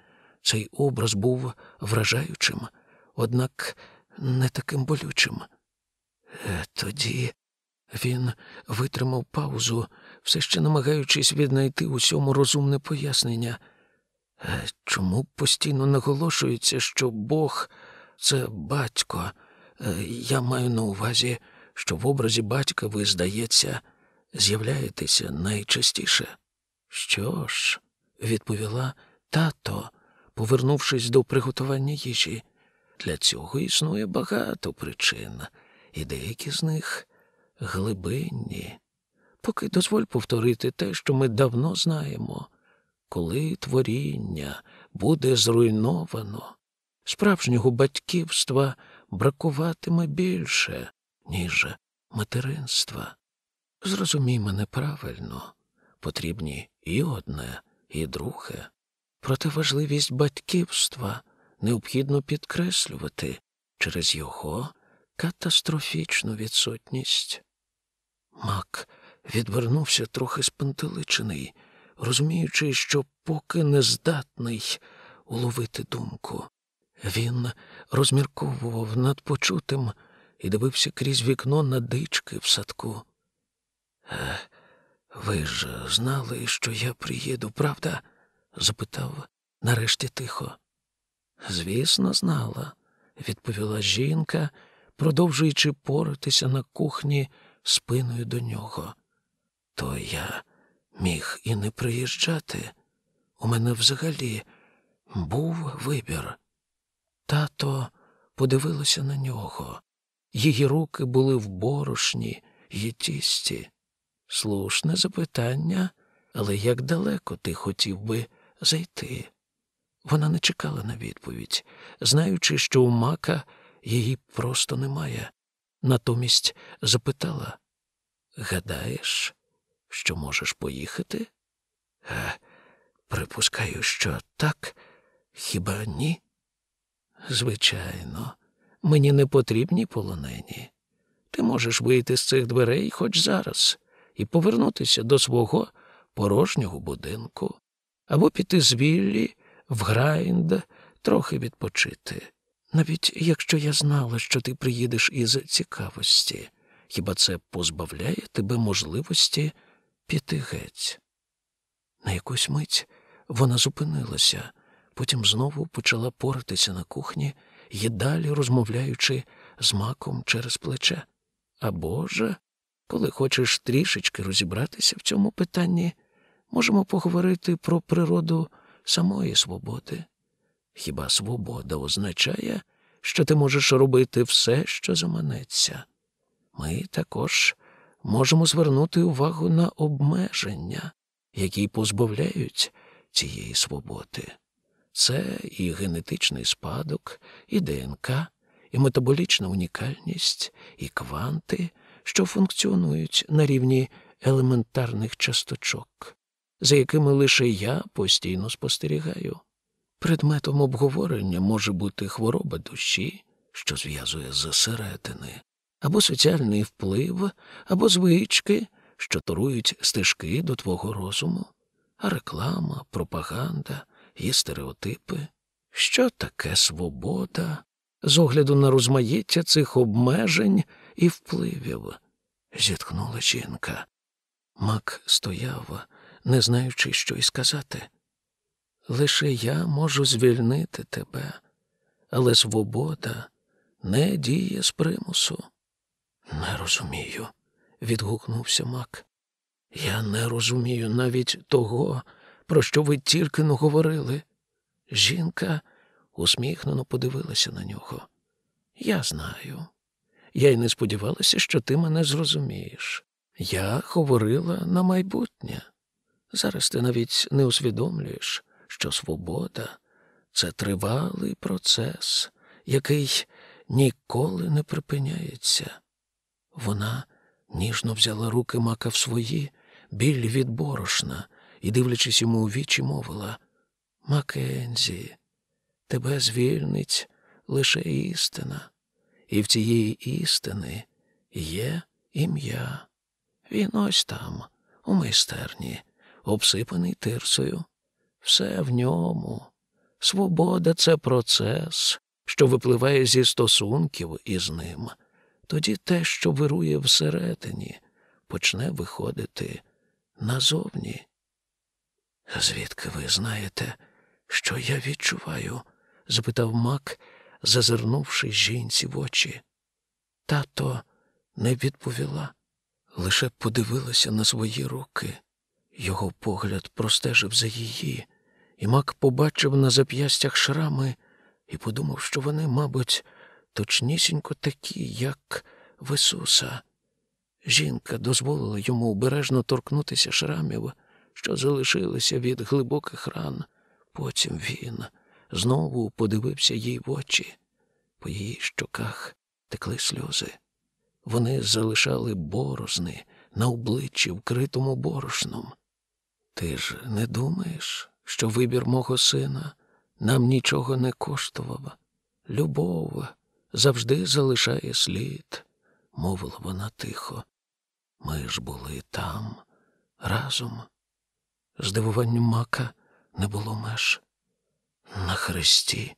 Цей образ був вражаючим, однак не таким болючим. Тоді він витримав паузу, все ще намагаючись віднайти усьому розумне пояснення. Е, чому постійно наголошується, що Бог це батько? Е, я маю на увазі, що в образі батька ви, здається, з'являєтеся найчастіше. Що ж, відповіла тато, повернувшись до приготування їжі. Для цього існує багато причин, і деякі з них глибинні. Поки дозволь повторити те, що ми давно знаємо, коли творіння буде зруйновано, справжнього батьківства бракуватиме більше, ніж материнства. Зрозумій мене правильно, потрібні і одне, і друге. Проте важливість батьківства необхідно підкреслювати через його катастрофічну відсутність. Мак відвернувся трохи спантеличений, розуміючи, що поки не здатний уловити думку. Він розмірковував над почутим і дивився крізь вікно на дички в садку. Е, ви ж знали, що я приїду, правда? запитав нарешті тихо. Звісно, знала, відповіла жінка, продовжуючи поратися на кухні спиною до нього. То я міг і не приїжджати. У мене взагалі Був вибір. Тато подивилася на нього. Її руки були в борошні й тісті. Слушне запитання, але як далеко ти хотів би зайти? Вона не чекала на відповідь, знаючи, що у мака її просто немає. Натомість запитала Гадаєш, що можеш поїхати? Е, припускаю, що так, хіба ні? Звичайно, мені не потрібні полонені. Ти можеш вийти з цих дверей хоч зараз і повернутися до свого порожнього будинку, або піти з Віллі в Грайнд, трохи відпочити. Навіть якщо я знала, що ти приїдеш із цікавості, хіба це позбавляє тебе можливості піти геть? На якусь мить вона зупинилася, потім знову почала поратися на кухні і далі розмовляючи з маком через плече. А Боже, коли хочеш трішечки розібратися в цьому питанні, можемо поговорити про природу самої свободи. Хіба свобода означає, що ти можеш робити все, що заманеться? Ми також можемо звернути увагу на обмеження, які позбавляють цієї свободи. Це і генетичний спадок, і ДНК, і метаболічна унікальність, і кванти, що функціонують на рівні елементарних часточок, за якими лише я постійно спостерігаю. Предметом обговорення може бути хвороба душі, що зв'язує зсередини, або соціальний вплив, або звички, що торують стежки до твого розуму, а реклама, пропаганда і стереотипи. Що таке свобода з огляду на розмаїття цих обмежень і впливів? зітхнула жінка. Мак стояв, не знаючи, що й сказати. Лише я можу звільнити тебе, але свобода не діє з примусу. Не розумію, відгукнувся Мак. Я не розумію навіть того, про що ви тільки но говорили. Жінка усміхнено подивилася на нього. Я знаю. Я й не сподівалася, що ти мене зрозумієш. Я говорила на майбутнє. Зараз ти навіть не усвідомлюєш, що свобода це тривалий процес, який ніколи не припиняється. Вона ніжно взяла руки мака в свої, біль від борошна, і, дивлячись йому у вічі, мовила Макензі, тебе звільнить лише істина, і в цієї істини є ім'я. Він ось там, у майстерні, обсипаний тирсою. Все в ньому. Свобода це процес, що випливає зі стосунків із ним. Тоді те, що вирує всередині, почне виходити назовні. Звідки ви знаєте, що я відчуваю? запитав Мак, зазирнувши жінці в очі. Тато не відповіла, лише подивилася на свої руки. Його погляд простежив за її, і Мак побачив на зап'ястях шрами і подумав, що вони, мабуть, точнісінько такі, як в Ісуса. Жінка дозволила йому обережно торкнутися шрамів, що залишилися від глибоких ран. Потім він знову подивився їй в очі. По її щоках текли сльози. Вони залишали борозни на обличчі, вкритому борошном. Ти ж не думаєш, що вибір мого сина нам нічого не коштував? Любов завжди залишає слід, мовила вона тихо. Ми ж були там разом. Здивуванню мака не було меж. На хресті.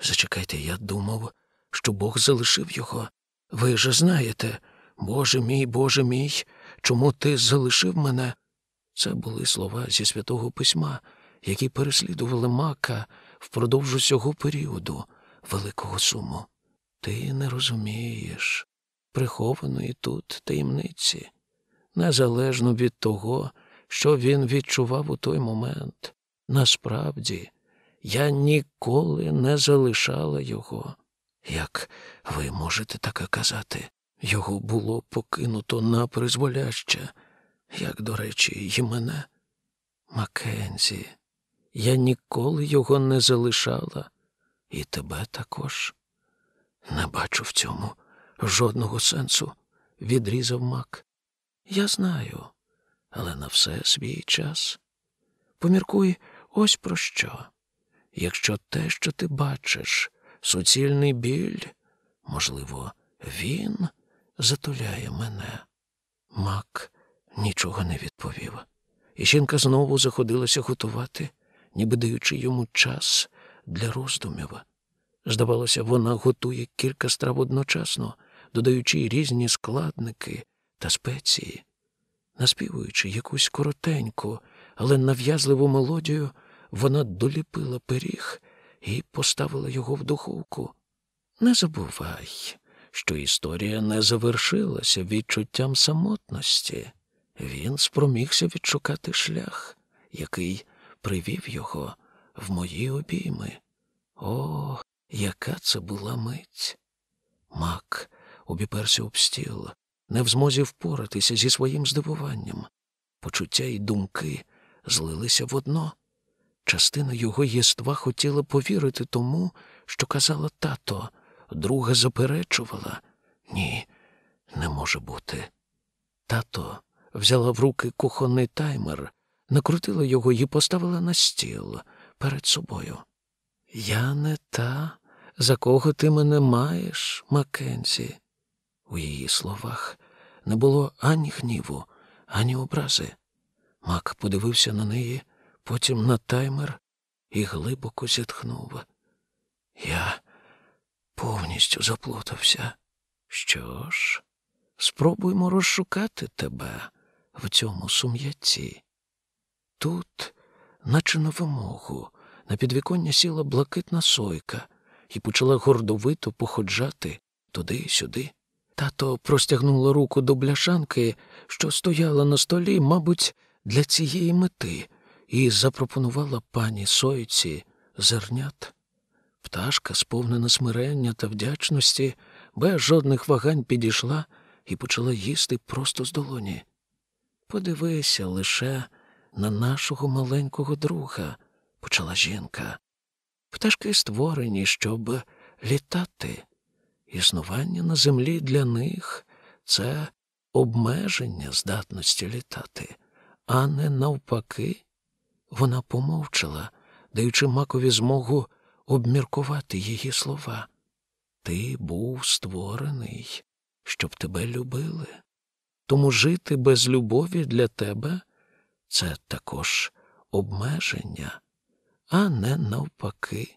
Зачекайте, я думав, що Бог залишив його. Ви ж знаєте, Боже мій, Боже мій, чому ти залишив мене? Це були слова зі святого письма, які переслідували мака впродовж усього періоду великого суму. Ти не розумієш прихованої тут таємниці, незалежно від того, що він відчував у той момент. Насправді, Я ніколи не залишала його. Як ви можете таке казати? Його було покинуто на призволяще, як, до речі, і мене. Маккензі, я ніколи його не залишала, і тебе також. Не бачу в цьому жодного сенсу, відрізав Мак. Я знаю, але на все свій час. Поміркуй ось про що. Якщо те, що ти бачиш, суцільний біль, можливо, він затуляє мене. Мак нічого не відповів, і жінка знову заходилася готувати, ніби даючи йому час для роздумів. Здавалося, вона готує кілька страв одночасно, додаючи різні складники та спеції. Наспівуючи якусь коротеньку, але нав'язливу мелодію, вона доліпила пиріг і поставила його в духовку. Не забувай, що історія не завершилася відчуттям самотності. Він спромігся відшукати шлях, який привів його в мої обійми. О, яка це була мить! Мак обіперся об стіл, не в змозі впоратися зі своїм здивуванням. Почуття і думки злилися в одно. Частина його єства хотіла повірити тому, що казала тато, друга заперечувала ні, не може бути. Тато взяла в руки кухонний таймер, накрутила його і поставила на стіл перед собою. Я не та, за кого ти мене маєш, Маккензі. У її словах не було ані гніву, ані образи. Мак подивився на неї, потім на таймер і глибоко зітхнув. Я повністю заплутався. Що ж, спробуймо розшукати тебе в цьому сум'ятці. Тут, наче на вимогу, на підвіконня сіла блакитна сойка і почала гордовито походжати туди сюди. Тато простягнула руку до бляшанки, що стояла на столі, мабуть, для цієї мети, і запропонувала пані сойці зернят. Пташка, сповнена смирення та вдячності, без жодних вагань підійшла і почала їсти просто з долоні. Подивися лише на нашого маленького друга, почала жінка. Пташки створені, щоб літати. Існування на землі для них це обмеження здатності літати, а не навпаки. Вона помовчала, даючи макові змогу обміркувати її слова. Ти був створений, щоб тебе любили. Тому жити без любові для тебе це також обмеження, а не навпаки.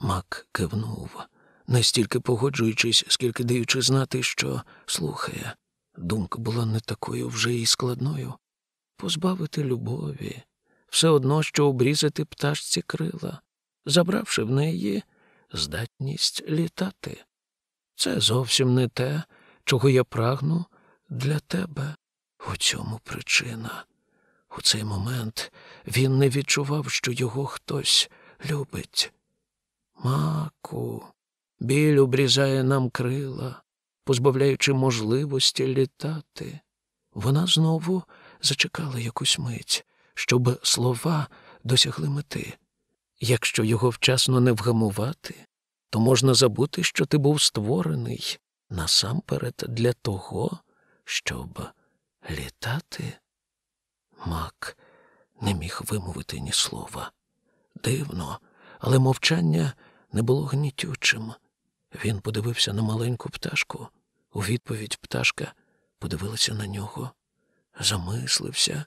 Мак кивнув, не стільки погоджуючись, скільки даючи знати, що слухає. Думка була не такою вже і складною. Позбавити любові, все одно, що обрізати пташці крила, забравши в неї здатність літати. Це зовсім не те, чого я прагну для тебе. У цьому причина. У цей момент він не відчував, що його хтось любить. Маку, біль обрізає нам крила, позбавляючи можливості літати. Вона знову зачекала якусь мить, щоб слова досягли мети. Якщо його вчасно не вгамувати, то можна забути, що ти був створений насамперед для того, щоб літати. Мак не міг вимовити ні слова. Дивно, але мовчання не було гнітючим. Він подивився на маленьку пташку. У відповідь пташка подивилася на нього, замислився,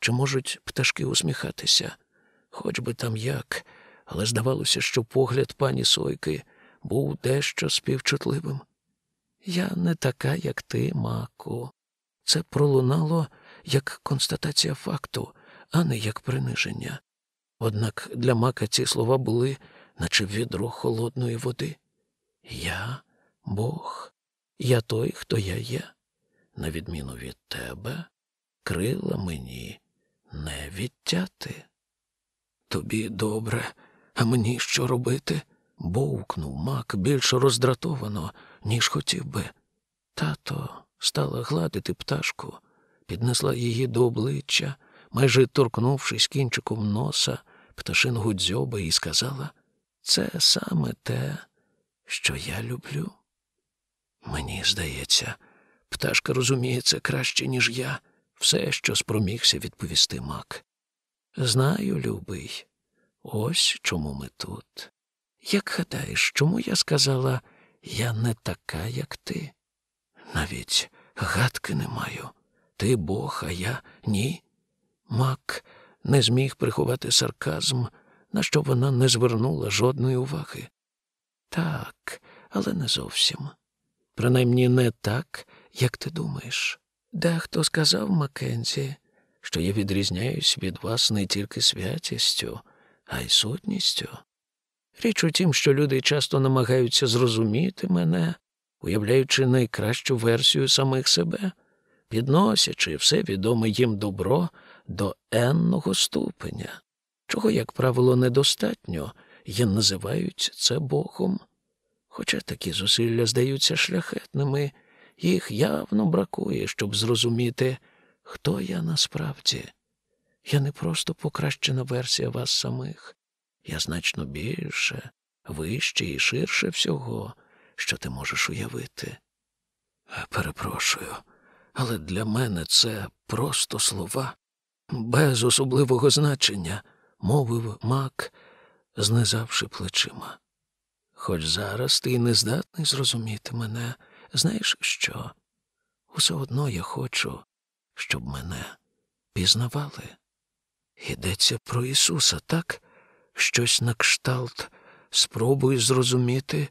чи можуть пташки усміхатися, хоч би там як, але здавалося, що погляд пані Сойки був дещо співчутливим. Я не така, як ти, Маку. Це пролунало як констатація факту, а не як приниження. Однак для мака ці слова були, наче відро холодної води. Я Бог, я той, хто я є. На відміну від тебе, крила мені не відтяти. Тобі добре А мені що робити? Бовкнув мак більш роздратовано, ніж хотів би. Тато стала гладити пташку, піднесла її до обличчя, майже торкнувшись кінчиком носа, пташиного дзьоба, і сказала це саме те, що я люблю. Мені здається, пташка розуміє це краще, ніж я, все, що спромігся відповісти мак. Знаю, любий, ось чому ми тут. Як гадаєш, чому я сказала я не така, як ти? Навіть гадки не маю. Ти Бог, а я ні. Мак не зміг приховати сарказм, на що вона не звернула жодної уваги. Так, але не зовсім. Принаймні не так, як ти думаєш. Дехто сказав Маккензі, що я відрізняюсь від вас не тільки святістю, а й сутністю. Річ у тім, що люди часто намагаються зрозуміти мене, уявляючи найкращу версію самих себе, підносячи все відоме їм добро до енного ступеня, чого, як правило, недостатньо, і називають це Богом. Хоча такі зусилля здаються шляхетними, їх явно бракує, щоб зрозуміти, хто я насправді. Я не просто покращена версія вас самих, я значно більше, вище і ширше всього, що ти можеш уявити. Перепрошую, але для мене це просто слова, без особливого значення, мовив мак, знизавши плечима. Хоч зараз ти не здатний зрозуміти мене, знаєш що? Усе одно я хочу, щоб мене пізнавали. Йдеться про Ісуса, так? Щось на кшталт спробуй зрозуміти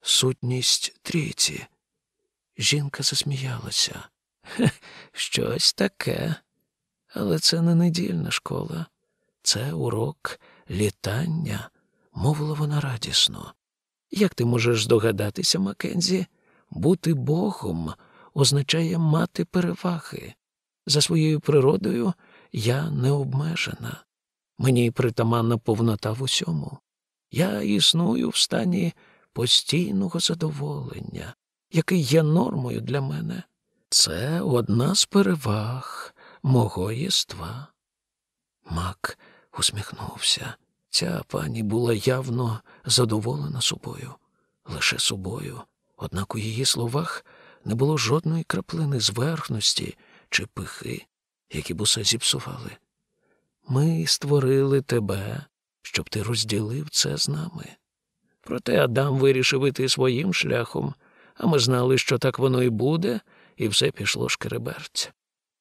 сутність трійці. Жінка засміялася. Щось таке. Але це не недільна школа, це урок літання, мовила вона радісно. Як ти можеш здогадатися, Маккензі, бути Богом означає мати переваги. За своєю природою я не обмежена. Мені притаманна повнота в усьому. Я існую в стані постійного задоволення, який є нормою для мене. Це одна з переваг мого єства. Мак усміхнувся. Ця пані була явно задоволена собою, лише собою, однак у її словах не було жодної краплини зверхності чи пихи, які б усе зіпсували. Ми створили тебе, щоб ти розділив це з нами. Проте Адам вирішив іти своїм шляхом, а ми знали, що так воно і буде, і все пішло шкереберть.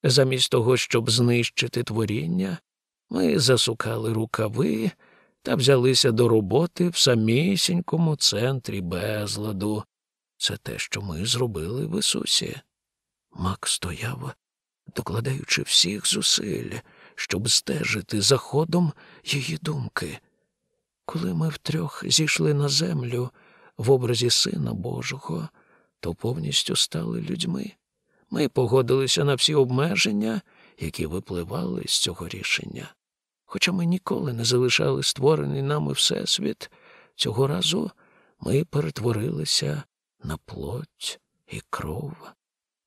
Замість того, щоб знищити творіння, ми засукали рукави та взялися до роботи в самісінькому центрі безладу. Це те, що ми зробили в Ісусі. Мак стояв, докладаючи всіх зусиль, щоб стежити за ходом її думки. Коли ми втрьох зійшли на землю в образі Сина Божого, то повністю стали людьми. Ми погодилися на всі обмеження, які випливали з цього рішення. Хоча ми ніколи не залишали створений нами Всесвіт, цього разу ми перетворилися на плоть і кров.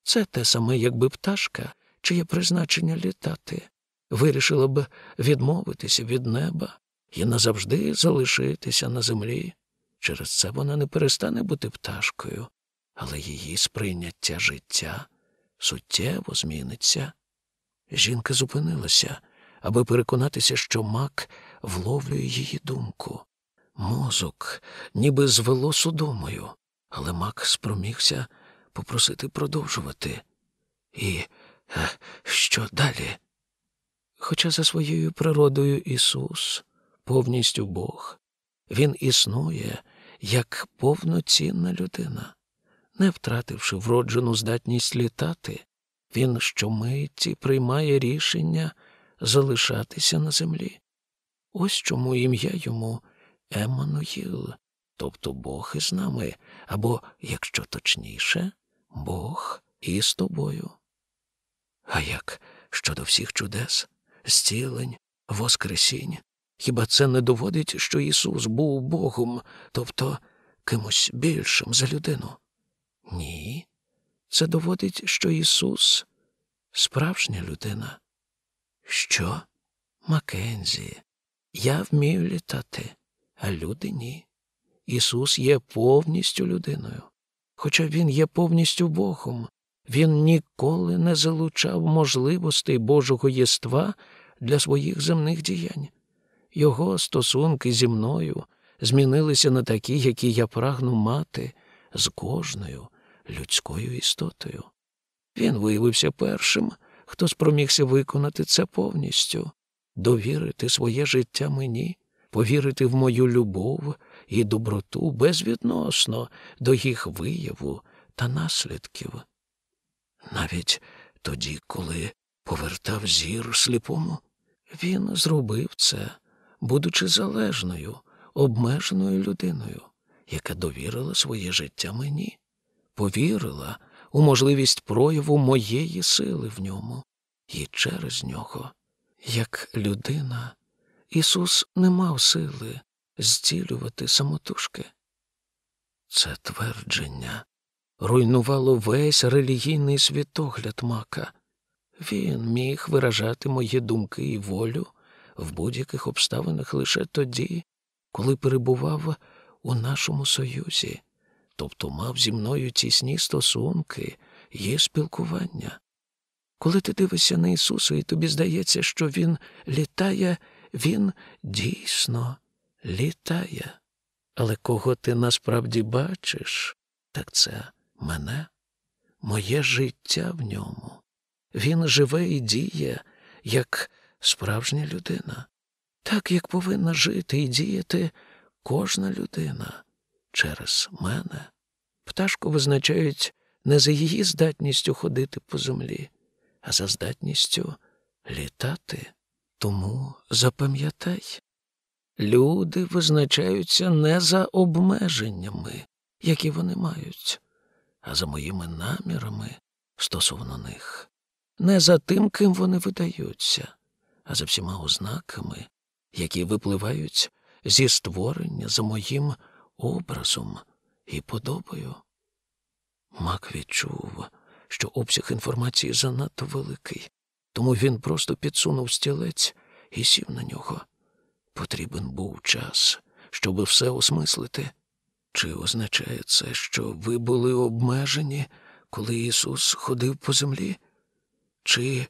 Це те саме, якби пташка, чиє призначення літати, вирішила б відмовитися від неба і назавжди залишитися на землі. Через це вона не перестане бути пташкою, але її сприйняття життя суттєво зміниться. Жінка зупинилася аби переконатися, що мак вловлює її думку. Мозок ніби звело судомою, але мак спромігся попросити продовжувати. І е, що далі? Хоча за своєю природою Ісус, повністю Бог, Він існує як повноцінна людина, не втративши вроджену здатність літати, він щомиті приймає рішення залишатися на землі. Ось чому ім'я йому Еммануїл, тобто Бог із нами, або, якщо точніше, Бог із тобою. А як щодо всіх чудес, зцілень, воскресінь, Хіба це не доводить, що Ісус був Богом, тобто кимось більшим за людину? Ні. Це доводить, що Ісус справжня людина. Що? Макензі, я вмію літати, а люди ні. Ісус є повністю людиною. Хоча Він є повністю Богом, Він ніколи не залучав можливостей Божого єства для своїх земних діянь. Його стосунки зі мною змінилися на такі, які я прагну мати з кожною людською істотою. Він виявився першим, хто спромігся виконати це повністю, довірити своє життя мені, повірити в мою любов і доброту безвідносно до їх вияву та наслідків. Навіть тоді, коли повертав зір сліпому, він зробив це, будучи залежною, обмеженою людиною, яка довірила своє життя мені, повірила у можливість прояву моєї сили в ньому, і через нього, як людина, Ісус не мав сили зцілювати самотужки. Це твердження руйнувало весь релігійний світогляд мака. Він міг виражати мої думки і волю в будь-яких обставинах лише тоді, коли перебував у нашому союзі, тобто мав зі мною тісні стосунки є спілкування. Коли ти дивишся на Ісуса, і тобі здається, що Він літає, Він дійсно літає. Але кого ти насправді бачиш, так це мене, моє життя в ньому. Він живе і діє, як справжня людина, так як повинна жити і діяти кожна людина через мене. Пташку визначають не за її здатністю ходити по землі, а за здатністю літати. Тому запам'ятай, люди визначаються не за обмеженнями, які вони мають, а за моїми намірами стосовно них, не за тим, ким вони видаються, а за всіма ознаками, які випливають зі створення за моїм образом і подобою. Мак відчув, що обсяг інформації занадто великий, тому він просто підсунув стілець і сів на нього. Потрібен був час, щоб все осмислити. Чи означає це, що ви були обмежені, коли Ісус ходив по землі? Чи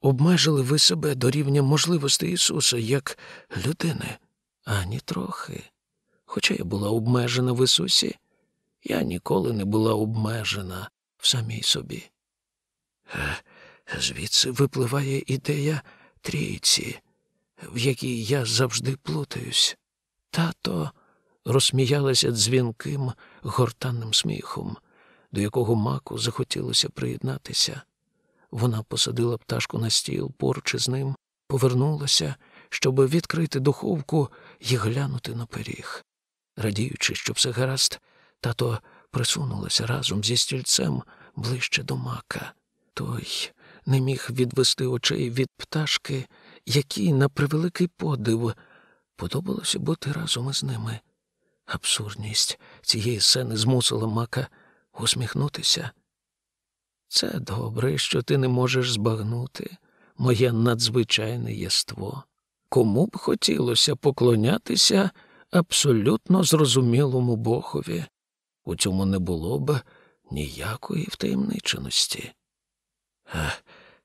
обмежили ви себе до рівня можливостей Ісуса як людини? Ані трохи. Хоча я була обмежена в Ісусі, я ніколи не була обмежена в самій собі. Е, звідси випливає ідея трійці, в якій я завжди плутаюсь. Тато розсміялася дзвінким гортанним сміхом, до якого маку захотілося приєднатися. Вона посадила пташку на стіл поруч із ним, повернулася, щоб відкрити духовку і глянути на пиріг. Радіючи, що все гаразд, тато присунулася разом зі стільцем ближче до мака. Той не міг відвести очей від пташки, якій, на превеликий подив, подобалося бути разом із ними. Абсурдність цієї сцени змусила мака усміхнутися. Це добре, що ти не можеш збагнути моє надзвичайне єство. Кому б хотілося поклонятися абсолютно зрозумілому Богові? У цьому не було б ніякої втаємниченості. А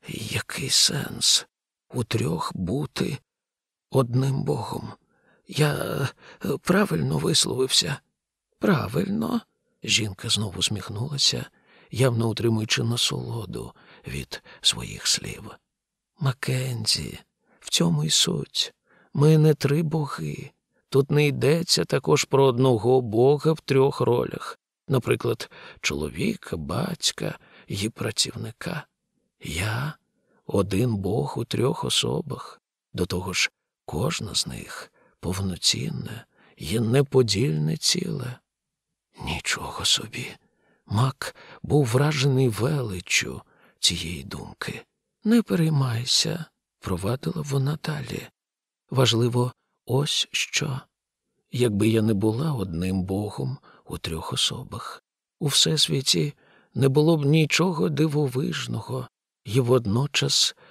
який сенс у трьох бути одним Богом? Я е, правильно висловився? Правильно, жінка знову сміхнулася, явно утримуючи насолоду від своїх слів. Макензі, в цьому й суть. Ми не три боги. Тут не йдеться також про одного бога в трьох ролях, наприклад, чоловіка, батька і працівника. Я один Бог у трьох особах, до того ж, кожна з них повноцінне і неподільне ціле. Нічого собі. Мак був вражений величчю цієї думки. Не переймайся, провадила вона далі. Важливо ось що. Якби я не була одним Богом у трьох особах, у всесвіті не було б нічого дивовижного і водночас